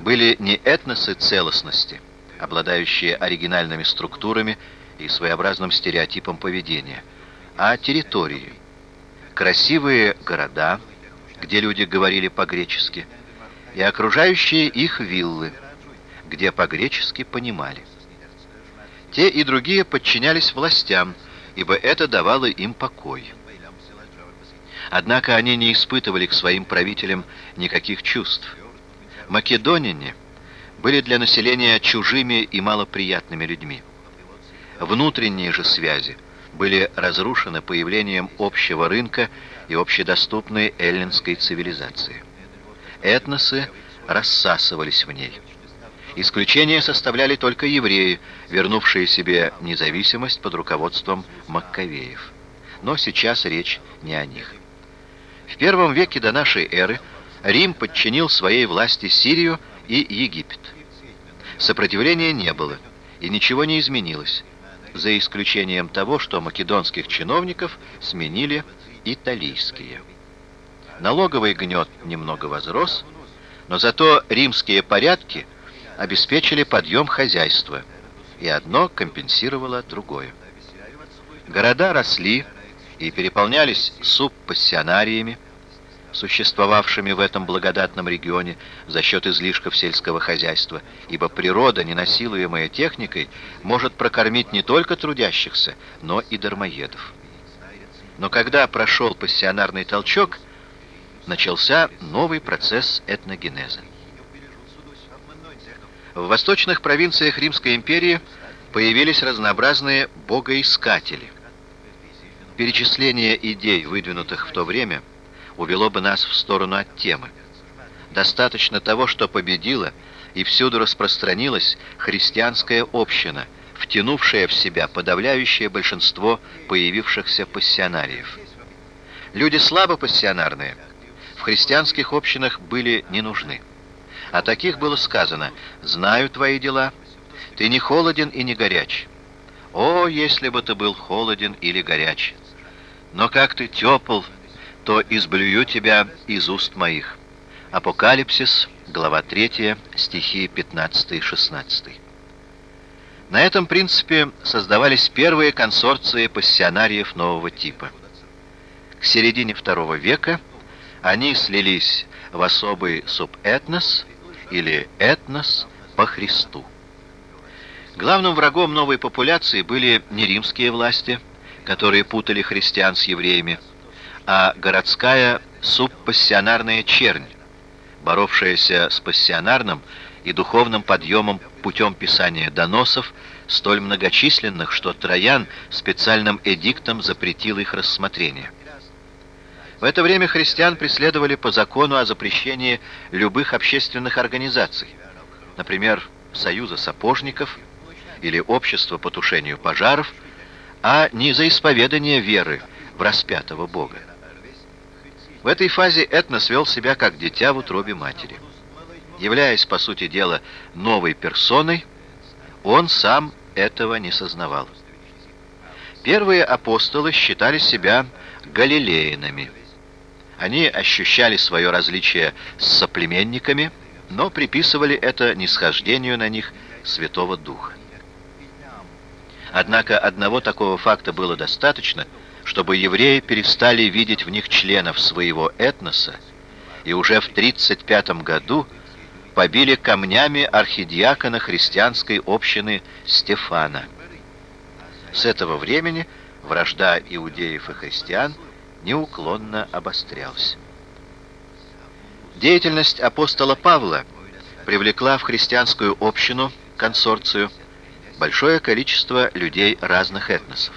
были не этносы целостности, обладающие оригинальными структурами и своеобразным стереотипом поведения, а территории. Красивые города, где люди говорили по-гречески, и окружающие их виллы, где по-гречески понимали. Те и другие подчинялись властям, ибо это давало им покой. Однако они не испытывали к своим правителям никаких чувств. Македонине были для населения чужими и малоприятными людьми. Внутренние же связи были разрушены появлением общего рынка и общедоступной эллинской цивилизации. Этносы рассасывались в ней. Исключение составляли только евреи, вернувшие себе независимость под руководством Маккавеев. Но сейчас речь не о них. В первом веке до нашей эры Рим подчинил своей власти Сирию и Египет. Сопротивления не было, и ничего не изменилось, за исключением того, что македонских чиновников сменили италийские. Налоговый гнет немного возрос, но зато римские порядки обеспечили подъем хозяйства, и одно компенсировало другое. Города росли и переполнялись субпассионариями, существовавшими в этом благодатном регионе за счет излишков сельского хозяйства, ибо природа, ненасилуемая техникой, может прокормить не только трудящихся, но и дармоедов. Но когда прошел пассионарный толчок, начался новый процесс этногенеза. В восточных провинциях Римской империи появились разнообразные богоискатели. Перечисление идей, выдвинутых в то время, увело бы нас в сторону от темы. Достаточно того, что победила и всюду распространилась христианская община, втянувшая в себя подавляющее большинство появившихся пассионариев. Люди слабо пассионарные в христианских общинах были не нужны. О таких было сказано «Знаю твои дела, ты не холоден и не горяч». О, если бы ты был холоден или горяч! Но как ты тепл, то изблюю тебя из уст моих. Апокалипсис, глава 3, стихи 15 и 16. На этом принципе создавались первые консорции пассионариев нового типа. К середине второго века они слились в особый субэтнос или этнос по Христу. Главным врагом новой популяции были не римские власти, которые путали христиан с евреями, а городская субпассионарная чернь, боровшаяся с пассионарным и духовным подъемом путем писания доносов, столь многочисленных, что Троян специальным эдиктом запретил их рассмотрение. В это время христиан преследовали по закону о запрещении любых общественных организаций, например, Союза сапожников или Общества по тушению пожаров, а не за исповедание веры в распятого Бога. В этой фазе Этнос вел себя как дитя в утробе матери. Являясь, по сути дела, новой персоной, он сам этого не сознавал. Первые апостолы считали себя галилеянами. Они ощущали свое различие с соплеменниками, но приписывали это нисхождению на них Святого Духа. Однако одного такого факта было достаточно – чтобы евреи перестали видеть в них членов своего этноса, и уже в 35 году побили камнями архидиакона христианской общины Стефана. С этого времени вражда иудеев и христиан неуклонно обострялась. Деятельность апостола Павла привлекла в христианскую общину, консорцию, большое количество людей разных этносов.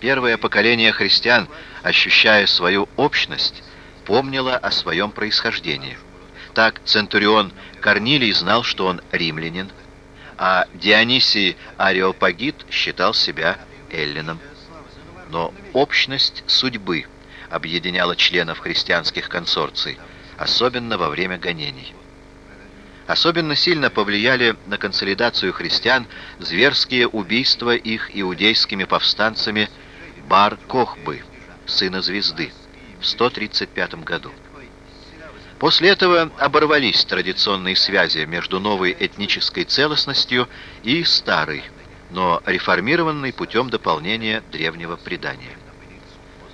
Первое поколение христиан, ощущая свою общность, помнило о своем происхождении. Так Центурион Корнилий знал, что он римлянин, а Дионисий Ареопагит считал себя эллином. Но общность судьбы объединяла членов христианских консорций, особенно во время гонений. Особенно сильно повлияли на консолидацию христиан зверские убийства их иудейскими повстанцами Бар Кохбы, сына звезды, в 135 году. После этого оборвались традиционные связи между новой этнической целостностью и старой, но реформированной путем дополнения древнего предания.